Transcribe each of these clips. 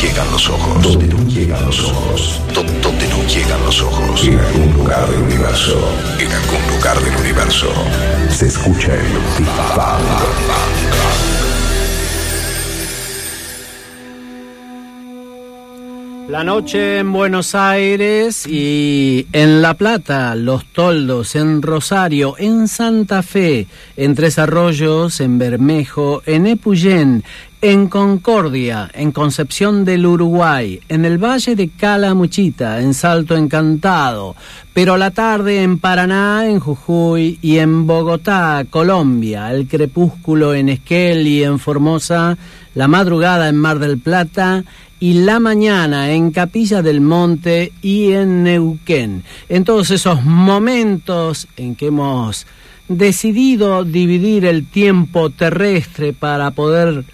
Llegan los ojos. Donde no llegan los ojos. Donde no llegan los ojos. En algún lugar del universo. En algún lugar del universo. Se escucha el Big La noche en Buenos Aires y en La Plata, Los Toldos, en Rosario, en Santa Fe, en Tres Arroyos, en Bermejo, en Epuyén, en Concordia, en Concepción del Uruguay, en el Valle de Calamuchita, en Salto Encantado, pero la tarde en Paraná, en Jujuy y en Bogotá, Colombia, el crepúsculo en Esquel y en Formosa, la madrugada en Mar del Plata y la mañana en Capilla del Monte y en Neuquén. En todos esos momentos en que hemos decidido dividir el tiempo terrestre para poder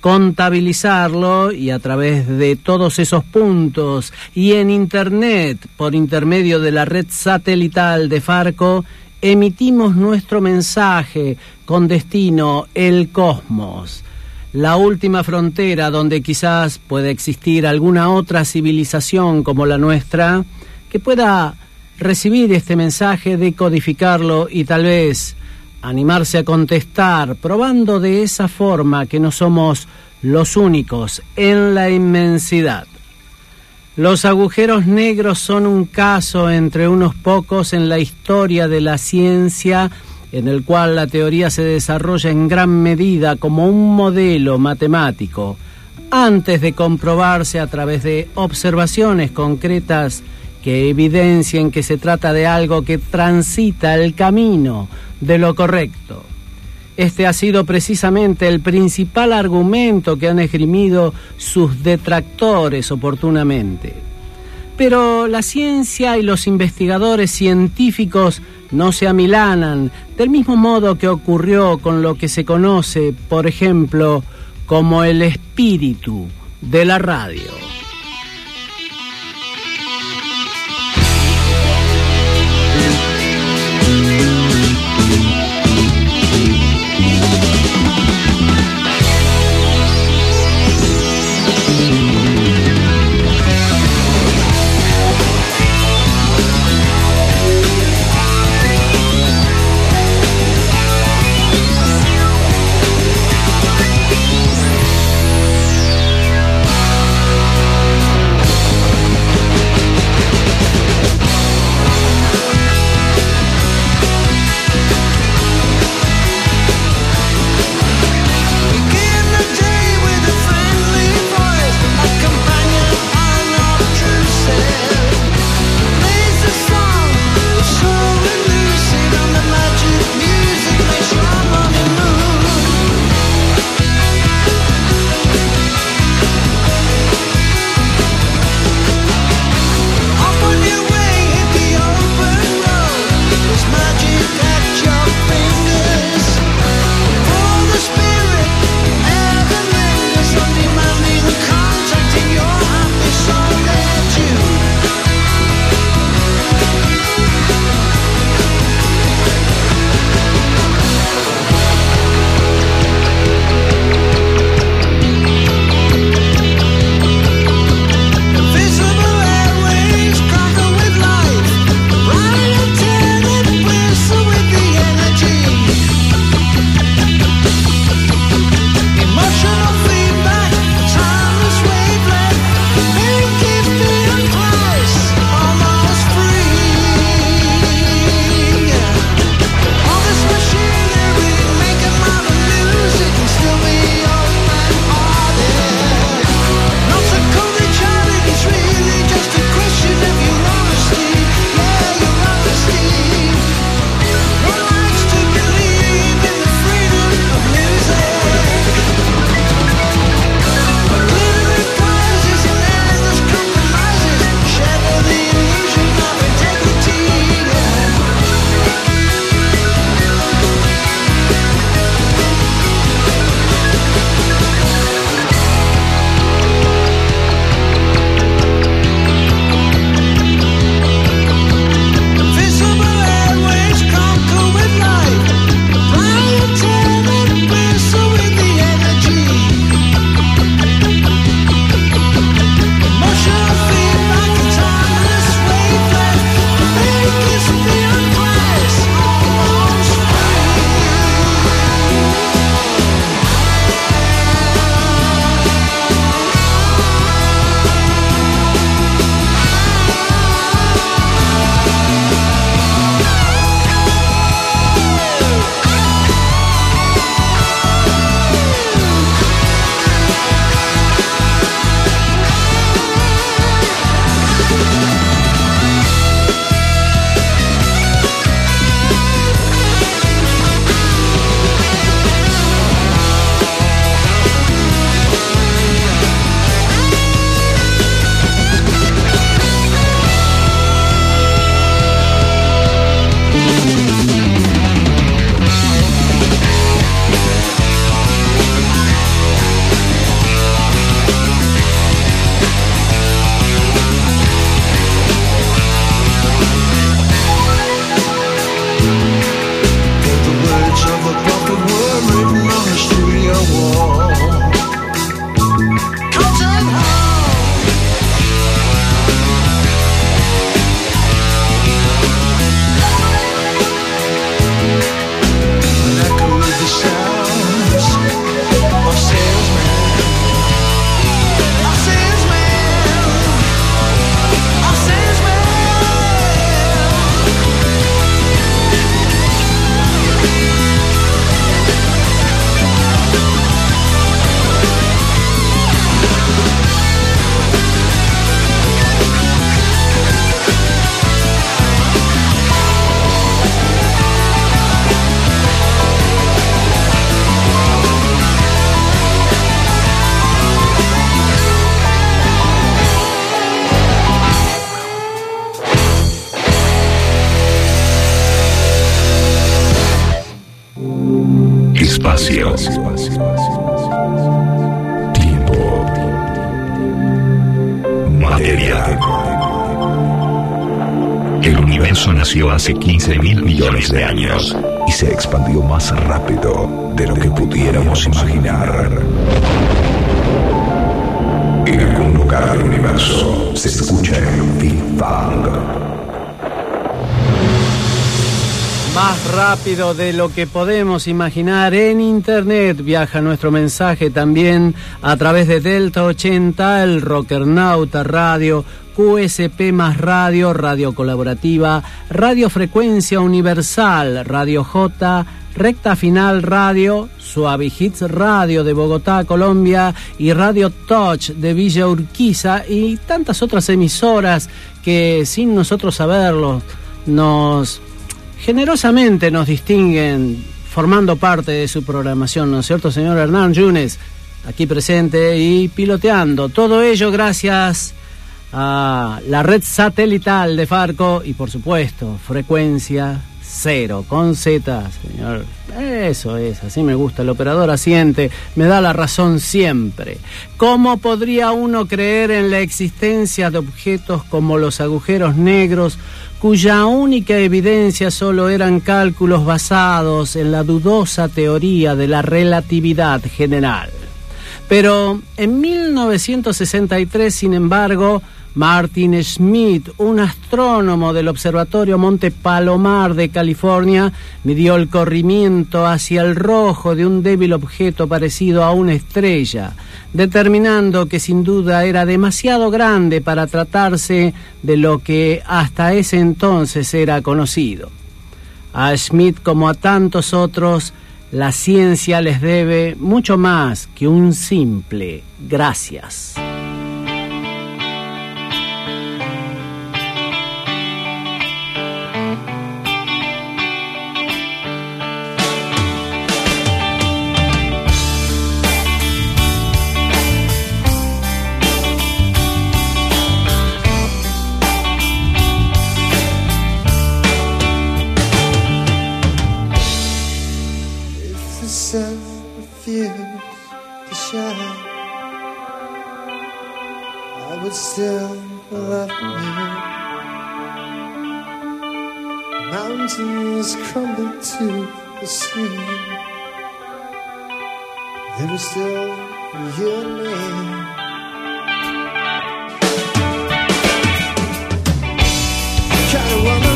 contabilizarlo y a través de todos esos puntos y en Internet por intermedio de la red satelital de Farco, emitimos nuestro mensaje con destino el cosmos, la última frontera donde quizás pueda existir alguna otra civilización como la nuestra que pueda recibir este mensaje, decodificarlo y tal vez animarse a contestar, probando de esa forma que no somos los únicos en la inmensidad. Los agujeros negros son un caso entre unos pocos en la historia de la ciencia en el cual la teoría se desarrolla en gran medida como un modelo matemático, antes de comprobarse a través de observaciones concretas que evidencien que se trata de algo que transita el camino de lo correcto. Este ha sido precisamente el principal argumento que han esgrimido sus detractores oportunamente. Pero la ciencia y los investigadores científicos no se amilanan, del mismo modo que ocurrió con lo que se conoce, por ejemplo, como el espíritu de la radio. Hace 15 mil millones de años y se expandió más rápido de lo que pudiéramos imaginar. En algún lugar del universo se escucha el Big Bang. Más rápido de lo que podemos imaginar en Internet viaja nuestro mensaje también a través de Delta 80, el Rockernauta Radio, QSP más Radio, Radio Colaborativa, Radio Frecuencia Universal, Radio J, Recta Final Radio, Suave Hits Radio de Bogotá, Colombia y Radio Touch de Villa Urquiza y tantas otras emisoras que sin nosotros saberlo nos generosamente nos distinguen formando parte de su programación, ¿no es cierto, señor Hernán Yunes? Aquí presente y piloteando. Todo ello gracias a la red satelital de Farco y por supuesto, frecuencia cero, con Z, señor. Eso es, así me gusta. El operador asiente, me da la razón siempre. ¿Cómo podría uno creer en la existencia de objetos como los agujeros negros, cuya única evidencia solo eran cálculos basados en la dudosa teoría de la relatividad general? Pero en 1963, sin embargo, Martin Schmidt, un astrónomo del Observatorio Monte Palomar de California, midió el corrimiento hacia el rojo de un débil objeto parecido a una estrella, determinando que sin duda era demasiado grande para tratarse de lo que hasta ese entonces era conocido. A Schmidt, como a tantos otros, la ciencia les debe mucho más que un simple gracias. shine, I would still love you. Mountains crumble to the sea. There is still your name. Kind of woman.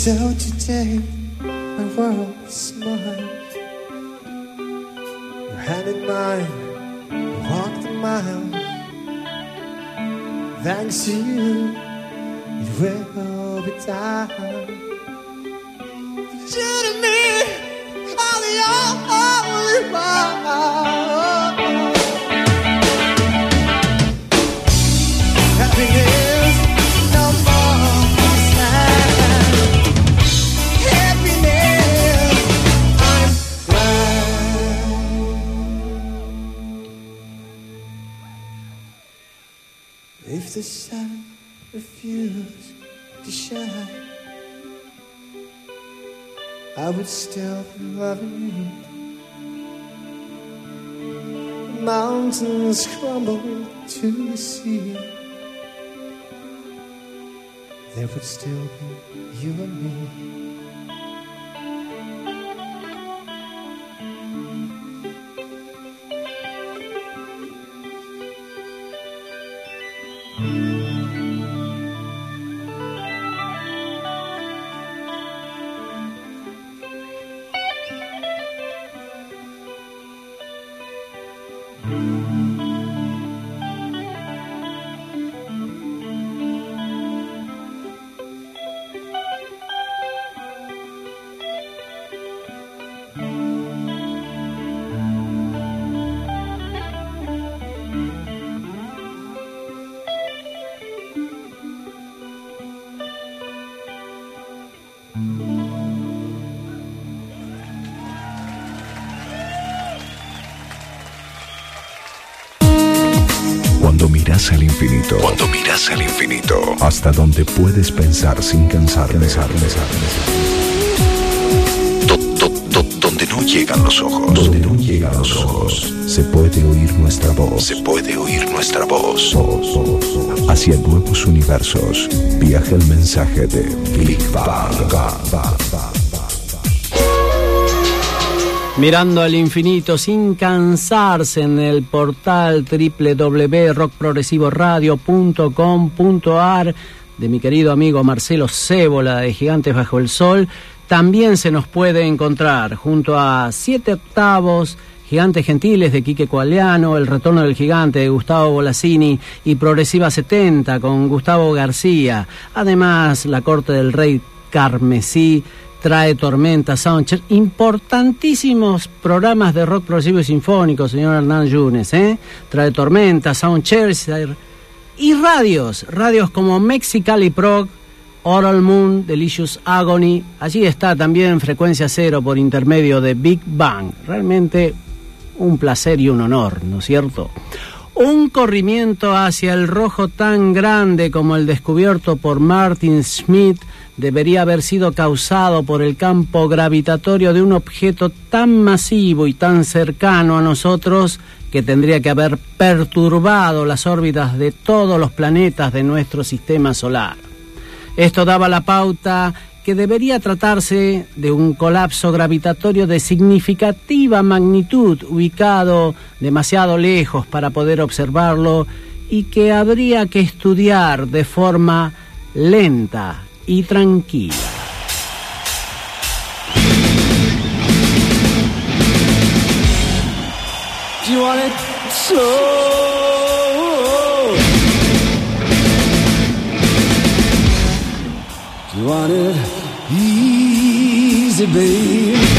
So today, my world is mine. Your hand in mine, we walked the mile. Thanks to you, it will be time. You to me, all the only one. If the sun refused to shine, I would still be loving you. Mountains crumble to the sea. There would still be you and me. Al infinito. Cuando miras al infinito. Hasta donde puedes pensar sin cansar, pensar, pensar, donde no llegan los ojos. Donde no llegan los ojos. Se puede oír nuestra voz. Se puede oír nuestra voz. Hacia nuevos universos. Viaja el mensaje de Big Bang. Mirando al infinito sin cansarse en el portal www.rockprogresivoradio.com.ar de mi querido amigo Marcelo Cébola de Gigantes Bajo el Sol, también se nos puede encontrar junto a Siete Octavos, Gigantes Gentiles de Quique Coaliano, El Retorno del Gigante de Gustavo Bolasini y Progresiva 70 con Gustavo García, además La Corte del Rey Carmesí trae Tormenta, Soundcheck, importantísimos programas de rock progresivo y sinfónico, señor Hernán Yunes, ¿eh? Trae Tormenta, Soundchaser y radios, radios como Mexicali Prog, Oral Moon, Delicious Agony, allí está también Frecuencia Cero por intermedio de Big Bang, realmente un placer y un honor, ¿no es cierto? Un corrimiento hacia el rojo tan grande como el descubierto por Martin Smith debería haber sido causado por el campo gravitatorio de un objeto tan masivo y tan cercano a nosotros que tendría que haber perturbado las órbitas de todos los planetas de nuestro sistema solar. Esto daba la pauta que debería tratarse de un colapso gravitatorio de significativa magnitud ubicado demasiado lejos para poder observarlo y que habría que estudiar de forma lenta y tranquila. Do you want it slow? Do you want it easy, babe?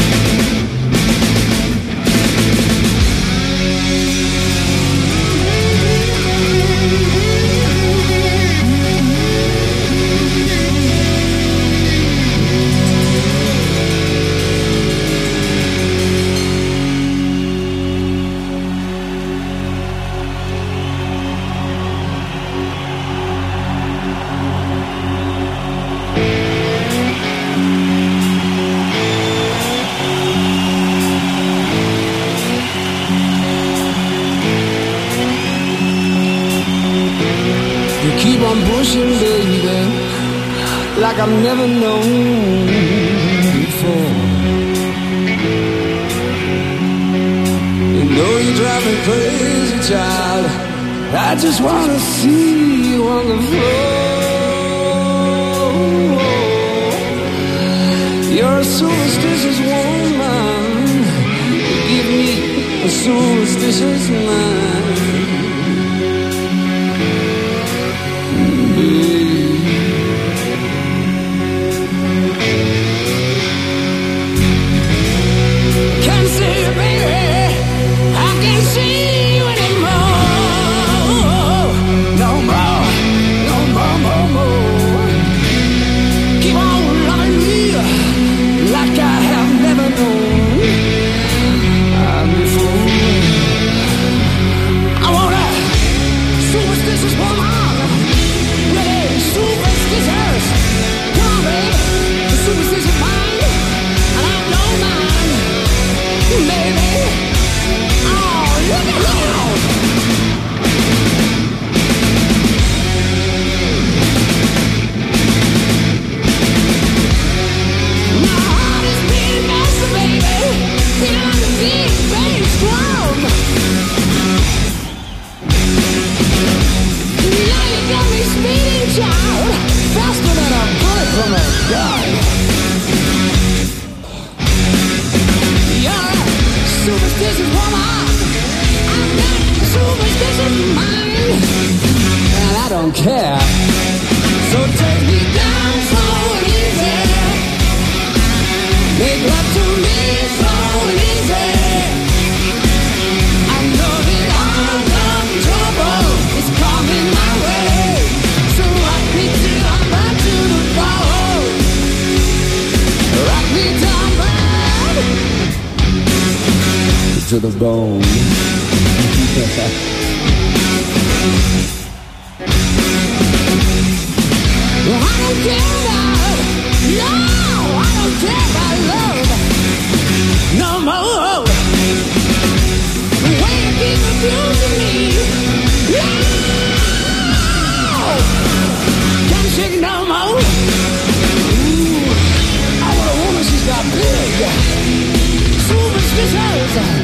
Like I've never known before. You know you drive me crazy, child. I just wanna see you on the floor. You're a superstitious woman. You give me a superstitious mind. from a gun. You're a superstitious woman. I'm not a superstitious man. And I don't care. So take me down. to the bone. I don't care about no, I don't care about love no more. You keep abusing me, no, can't no more. I want a woman big. Superstitious.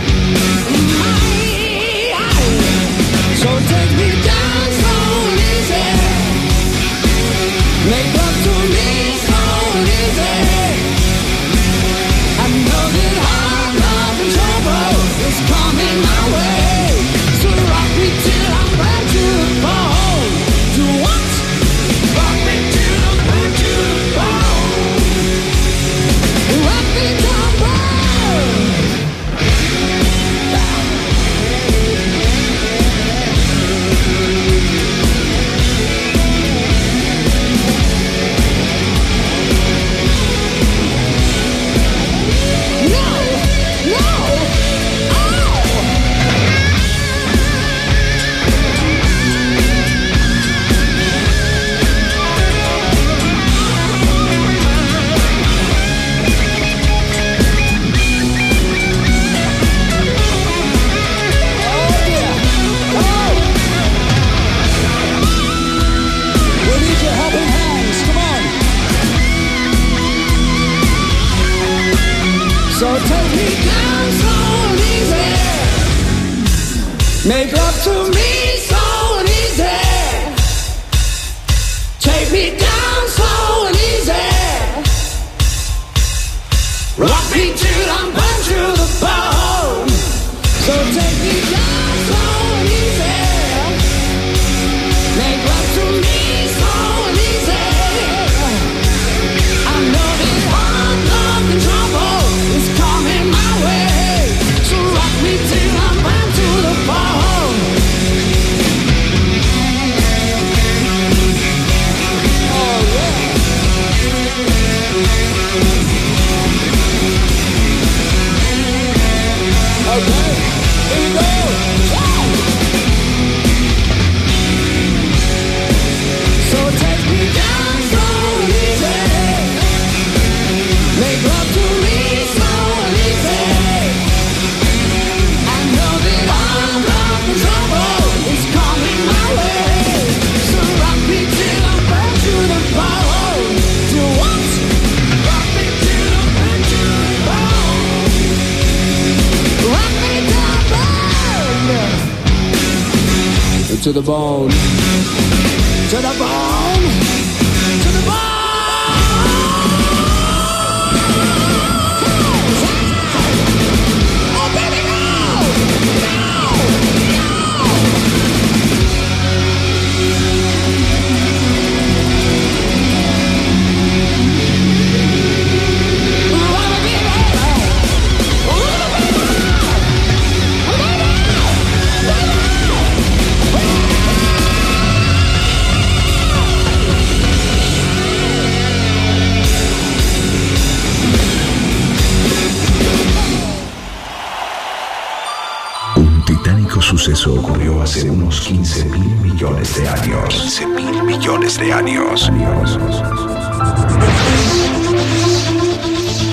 millones de años. 15 mil millones de años.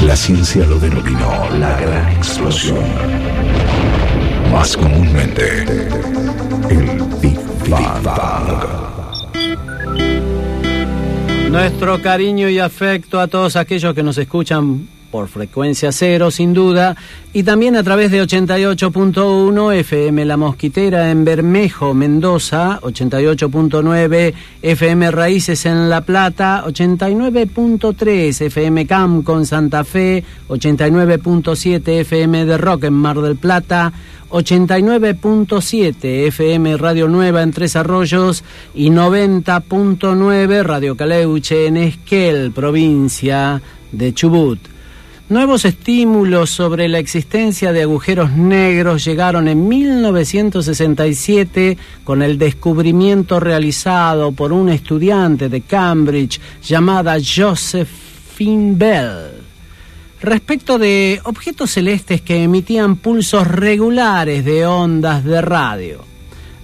La ciencia lo denominó la gran explosión. Más comúnmente, el Big Bang. Nuestro cariño y afecto a todos aquellos que nos escuchan por frecuencia cero, sin duda, y también a través de 88.1 FM La Mosquitera en Bermejo, Mendoza, 88.9 FM Raíces en La Plata, 89.3 FM Camco en Santa Fe, 89.7 FM de Rock en Mar del Plata, 89.7 FM Radio Nueva en Tres Arroyos y 90.9 Radio Caleuche en Esquel, provincia de Chubut. Nuevos estímulos sobre la existencia de agujeros negros llegaron en 1967 con el descubrimiento realizado por un estudiante de Cambridge llamada Josephine Bell respecto de objetos celestes que emitían pulsos regulares de ondas de radio.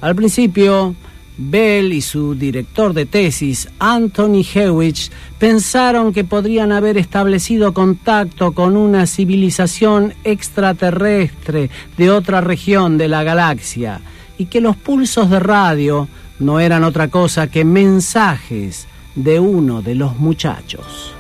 Al principio, Bell y su director de tesis, Anthony Hewitt, pensaron que podrían haber establecido contacto con una civilización extraterrestre de otra región de la galaxia y que los pulsos de radio no eran otra cosa que mensajes de uno de los muchachos.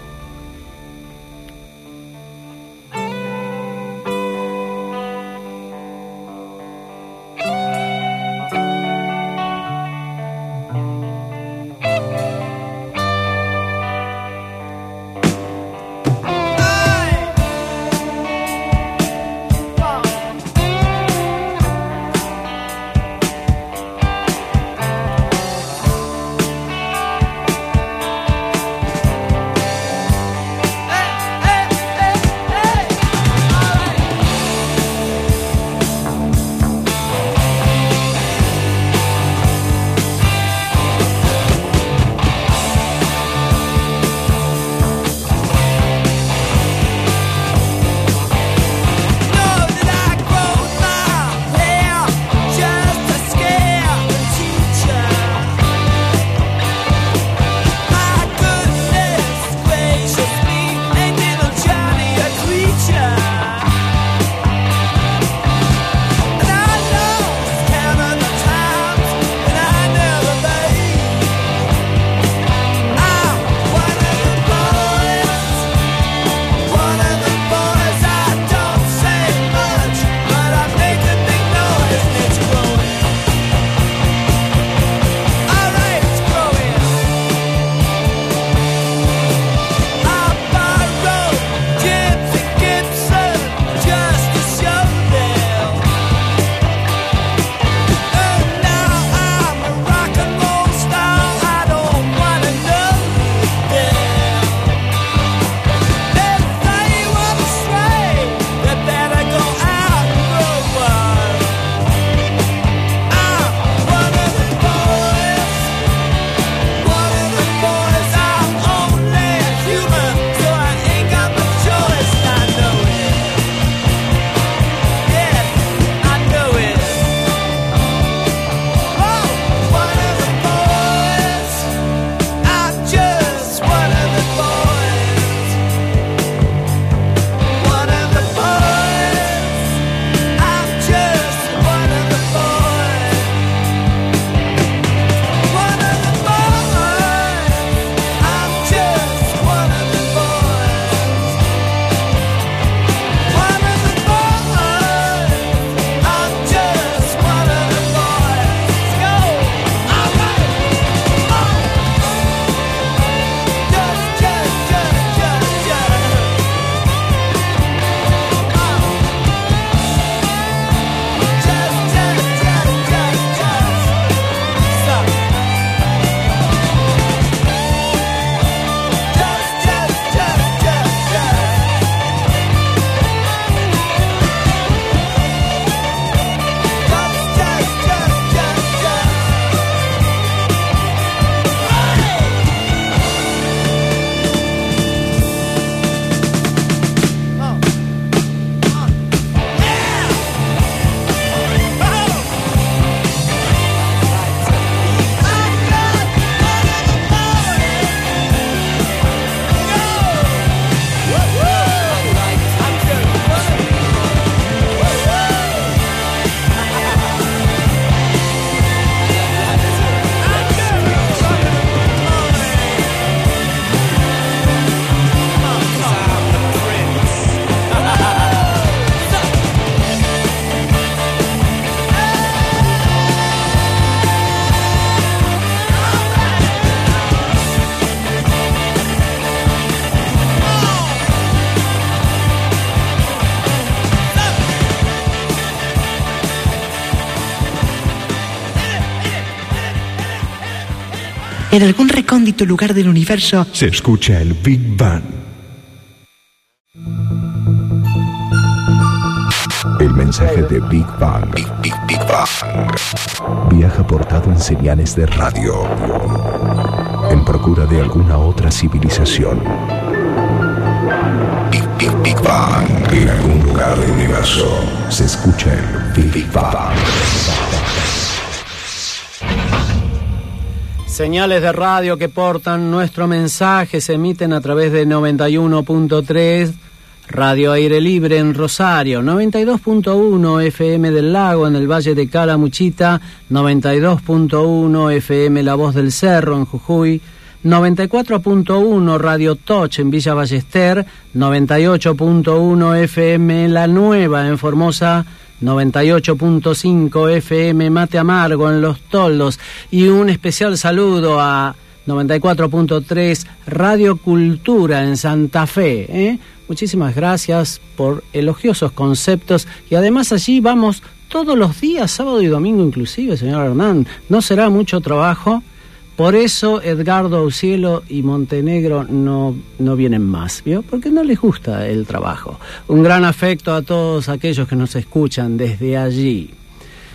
En algún recóndito lugar del universo se escucha el Big Bang. El mensaje de Big Bang. Big, Big, Big Bang. Viaja portado en señales de radio. En procura de alguna otra civilización. Big, Big, Big Bang. En algún lugar del universo se escucha el Big, Big Bang. Señales de radio que portan nuestro mensaje se emiten a través de 91.3 Radio Aire Libre en Rosario, 92.1 FM del Lago en el Valle de Calamuchita, 92.1 FM La Voz del Cerro en Jujuy, 94.1 Radio Toch en Villa Ballester, 98.1 FM La Nueva en Formosa, 98.5 FM Mate Amargo en Los Toldos y un especial saludo a 94.3 Radio Cultura en Santa Fe. ¿eh? Muchísimas gracias por elogiosos conceptos y además allí vamos todos los días, sábado y domingo inclusive, señor Hernán. No será mucho trabajo. Por eso Edgardo Aucielo y Montenegro no, no vienen más, ¿vio? Porque no les gusta el trabajo. Un gran afecto a todos aquellos que nos escuchan desde allí.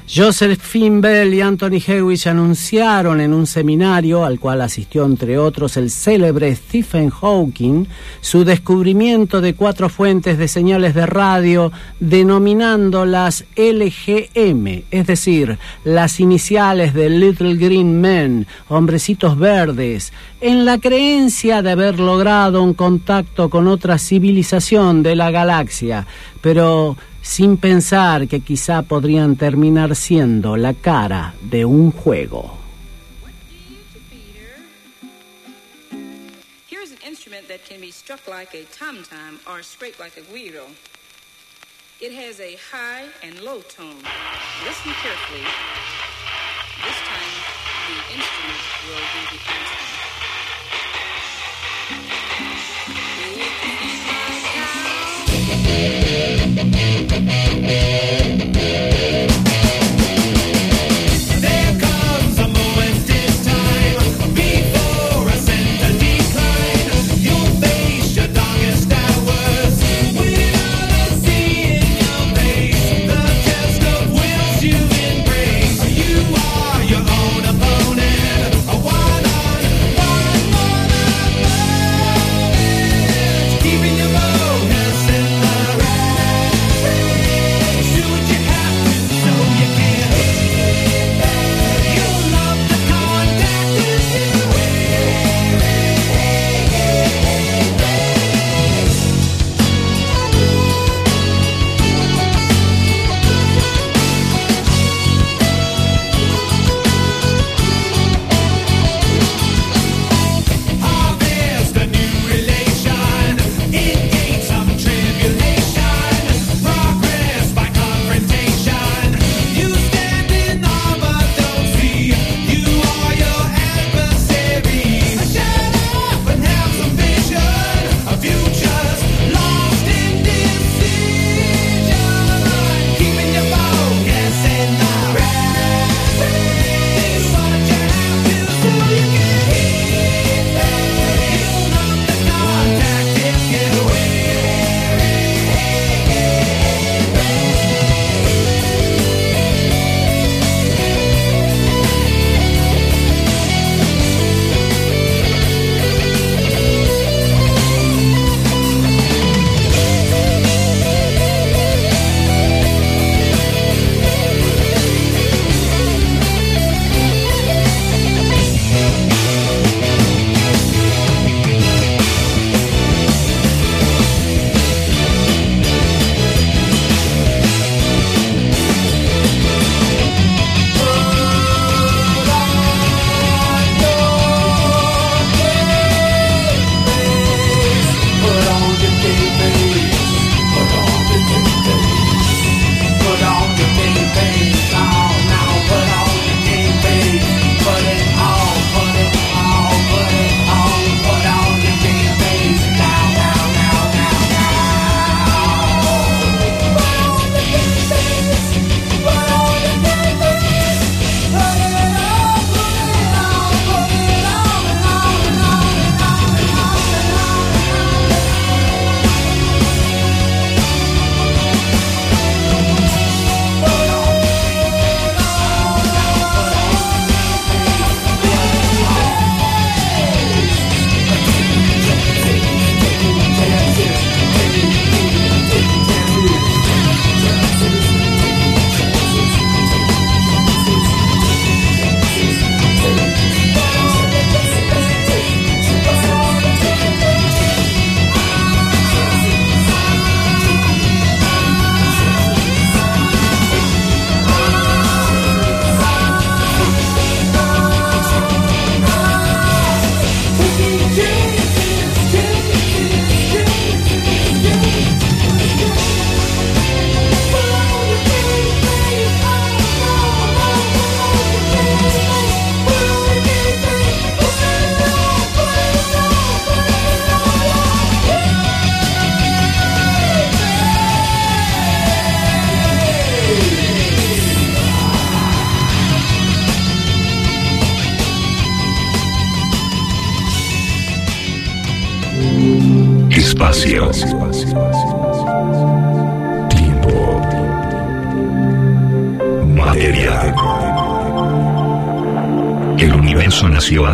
Josephine Bell y Anthony Hewitt anunciaron en un seminario al cual asistió entre otros el célebre Stephen Hawking su descubrimiento de cuatro fuentes de señales de radio denominándolas LGM, es decir, las iniciales de Little Green Men, hombrecitos verdes, en la creencia de haber logrado un contacto con otra civilización de la galaxia, pero sin pensar que quizá podrían terminar siendo la cara de un juego. Instrument that can be struck like a tom-tom or scraped like a guiro. It has a high and low tone. Listen carefully. This time, the instrument will do the answering. There Thank you.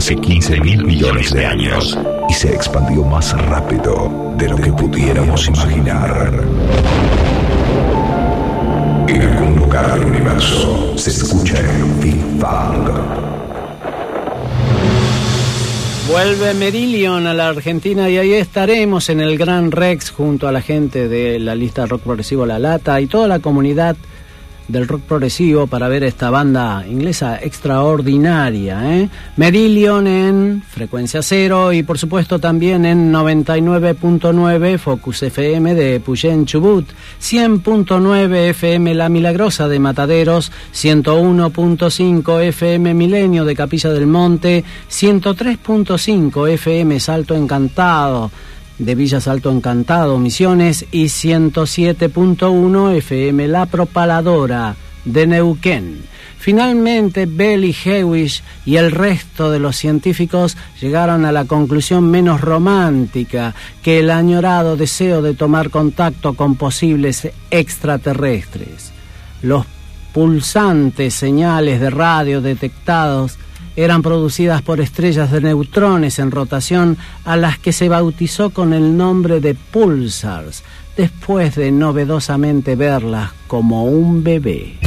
Hace 15 mil millones de años. Y se expandió más rápido de lo que pudiéramos imaginar. En algún lugar del universo se escucha el Big Bang. Vuelve Merillion a la Argentina y ahí estaremos en el Gran Rex junto a la gente de la lista rock progresivo La Lata y toda la comunidad del rock progresivo para ver esta banda inglesa extraordinaria. ¿eh? Merillion en frecuencia cero y por supuesto también en 99.9 Focus FM de Puyén Chubut, 100.9 FM La Milagrosa de Mataderos, 101.5 FM Milenio de Capilla del Monte, 103.5 FM Salto Encantado de Villa Salto Encantado, Misiones, y 107.1 FM La Propaladora de Neuquén. Finalmente, Bell y Hewish y el resto de los científicos llegaron a la conclusión menos romántica que el añorado deseo de tomar contacto con posibles extraterrestres. Los pulsantes señales de radio detectados eran producidas por estrellas de neutrones en rotación a las que se bautizó con el nombre de pulsars, después de novedosamente verlas como un bebé.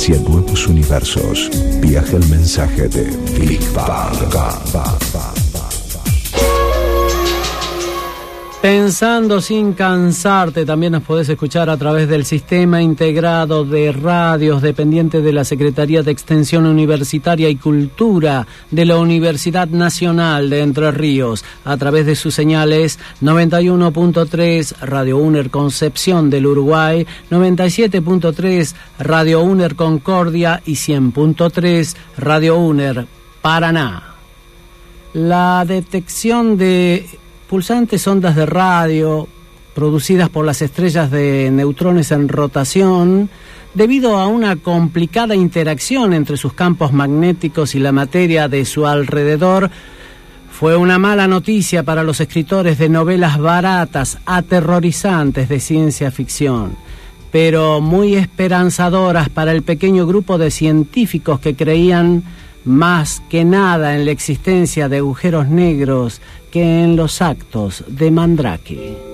Hacia nuevos universos. Viaja el mensaje de Big Bang. Pensando sin cansarte, también nos podés escuchar a través del sistema integrado de radios dependiente de la Secretaría de Extensión Universitaria y Cultura de la Universidad Nacional de Entre Ríos, a través de sus señales 91.3 Radio UNER Concepción del Uruguay, 97.3 Radio UNER Concordia y 100.3 Radio UNER Paraná. La detección de pulsantes ondas de radio producidas por las estrellas de neutrones en rotación debido a una complicada interacción entre sus campos magnéticos y la materia de su alrededor fue una mala noticia para los escritores de novelas baratas, aterrorizantes de ciencia ficción, pero muy esperanzadoras para el pequeño grupo de científicos que creían más que nada en la existencia de agujeros negros que en los actos de Mandrake.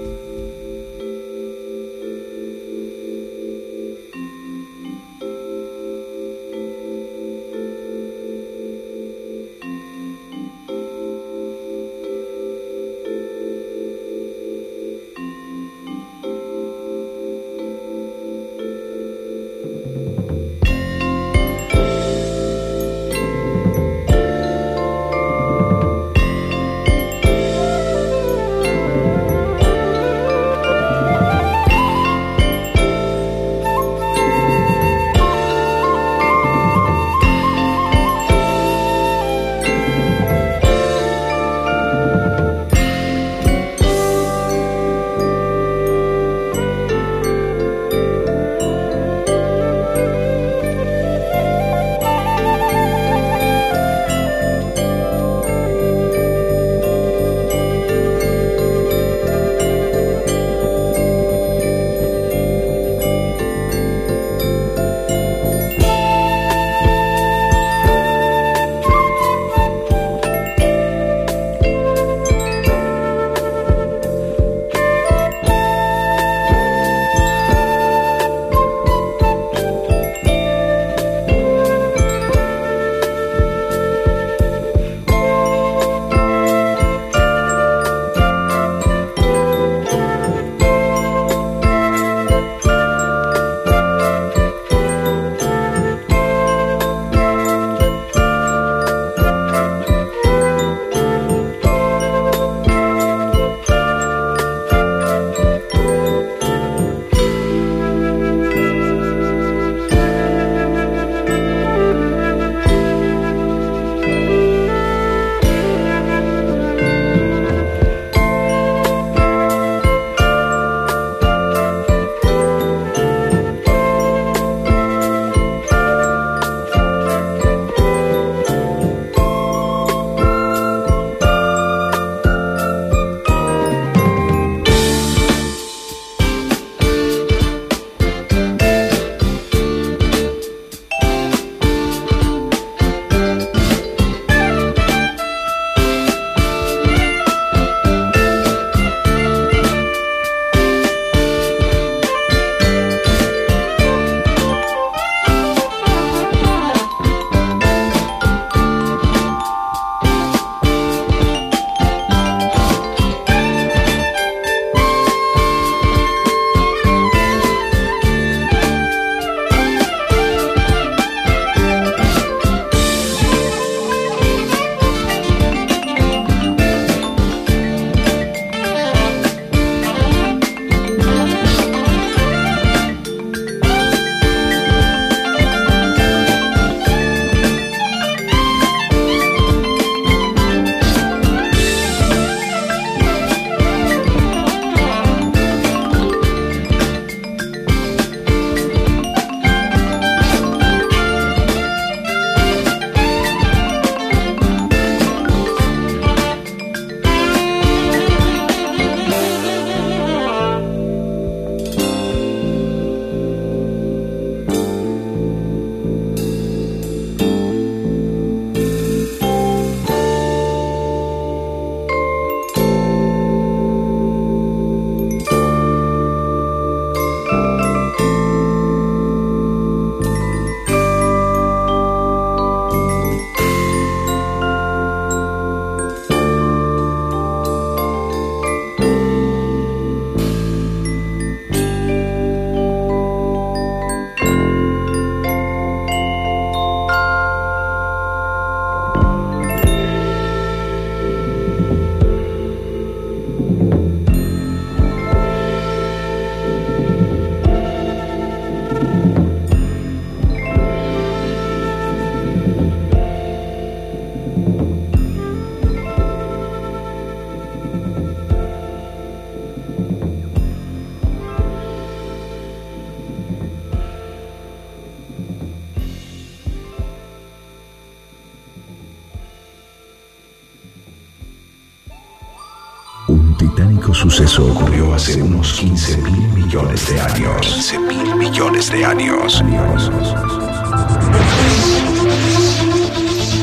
Millones de años. 15 mil millones de años.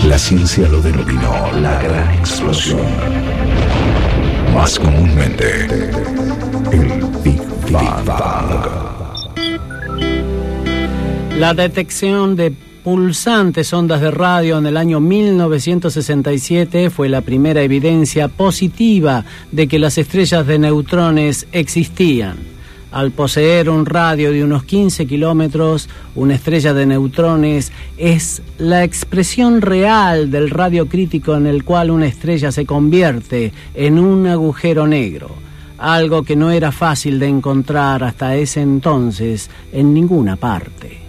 La ciencia lo denominó la gran explosión. Más comúnmente, el Big Bang. La detección de pulsantes ondas de radio en el año 1967 fue la primera evidencia positiva de que las estrellas de neutrones existían. Al poseer un radio de unos 15 kilómetros, una estrella de neutrones es la expresión real del radio crítico en el cual una estrella se convierte en un agujero negro, algo que no era fácil de encontrar hasta ese entonces en ninguna parte.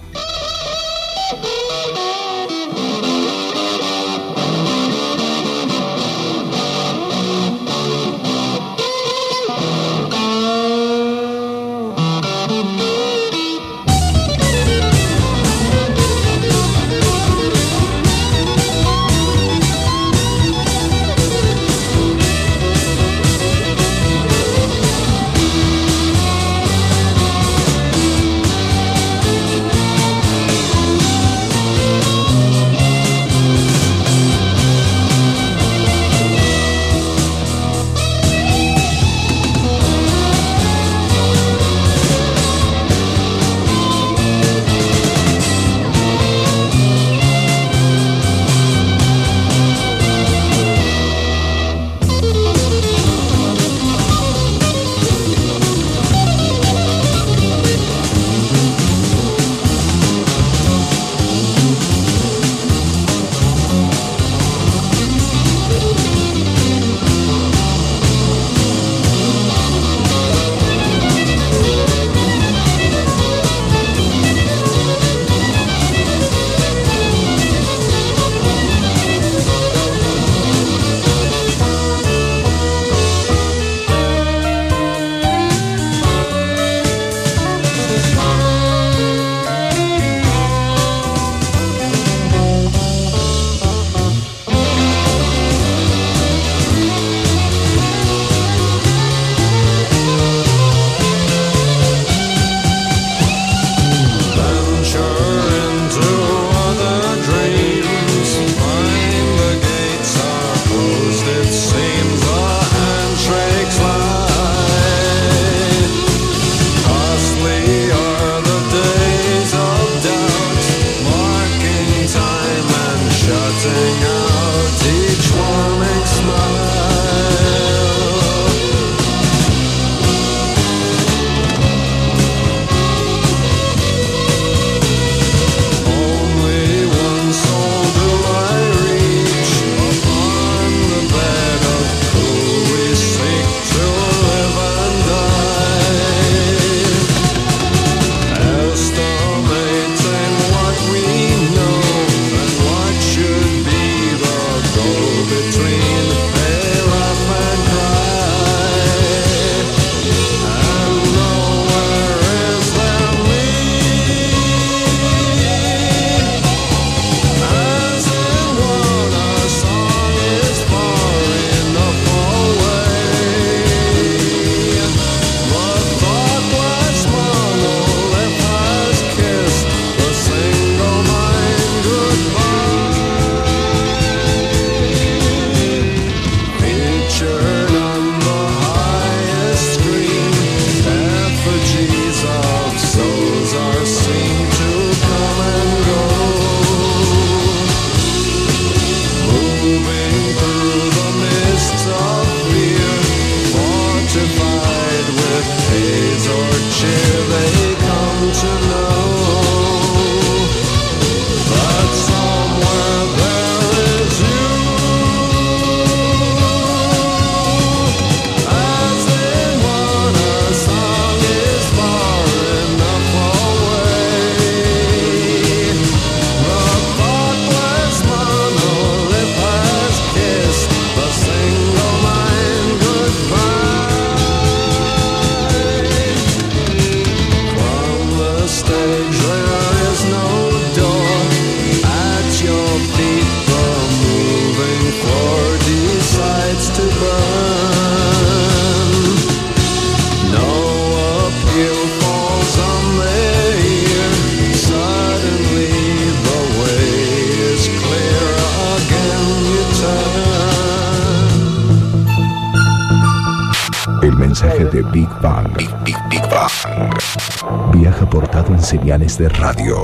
De radio.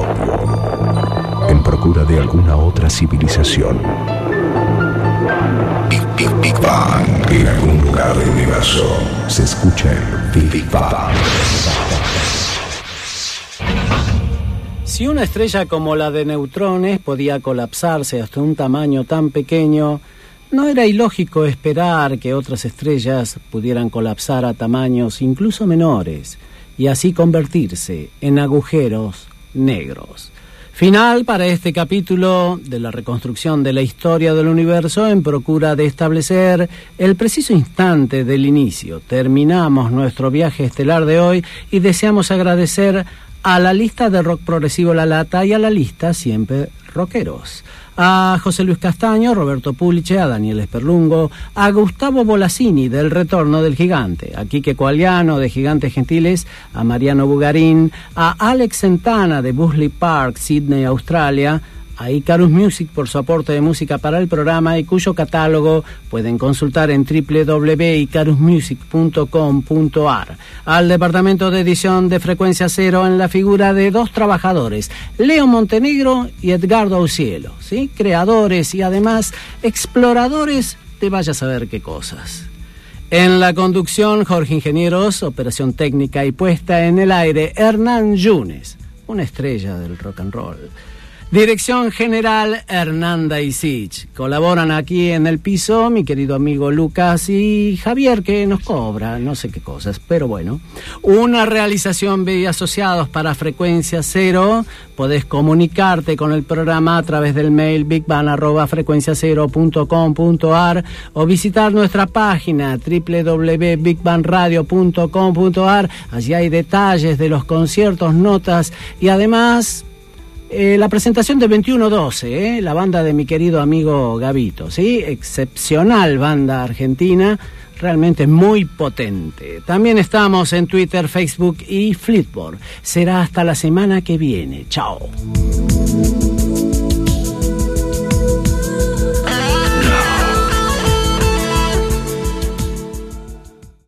En procura de alguna otra civilización. Big, Big, Big Bang. En algún lugar del universo se escucha el Big, Big Bang. Si una estrella como la de neutrones podía colapsarse hasta un tamaño tan pequeño, no era ilógico esperar que otras estrellas pudieran colapsar a tamaños incluso menores y así convertirse en agujeros negros. Final para este capítulo de la reconstrucción de la historia del universo en procura de establecer el preciso instante del inicio. Terminamos nuestro viaje estelar de hoy y deseamos agradecer a la lista de rock progresivo La Lata y a la lista siempre rockeros. A José Luis Castaño, Roberto Puliche, a Daniel Esperlungo, a Gustavo Bolasini del Retorno del Gigante, a Quique Coaliano de Gigantes Gentiles, a Mariano Bugarín, a Alex Santana de Busley Park, Sydney, Australia, a Icarus Music por su aporte de música para el programa y cuyo catálogo pueden consultar en www.icarusmusic.com.ar. Al departamento de edición de Frecuencia Cero en la figura de dos trabajadores, Leo Montenegro y Edgardo Aucielo, ¿sí? creadores y además exploradores de vaya a saber qué cosas. En la conducción, Jorge Ingenieros, operación técnica y puesta en el aire, Hernán Yunes, una estrella del rock and roll. Dirección General Hernanda Isich. Colaboran aquí en el piso mi querido amigo Lucas y Javier que nos cobra, no sé qué cosas, pero bueno. Una realización de asociados para frecuencia cero. Podés comunicarte con el programa a través del mail bigban.frecuenciacero.com.ar o visitar nuestra página www.bigbanradio.com.ar. Allí hay detalles de los conciertos, notas y además eh, la presentación de 2112, eh, la banda de mi querido amigo Gavito, ¿sí? Excepcional banda argentina, realmente muy potente. También estamos en Twitter, Facebook y Flipboard. Será hasta la semana que viene. Chao.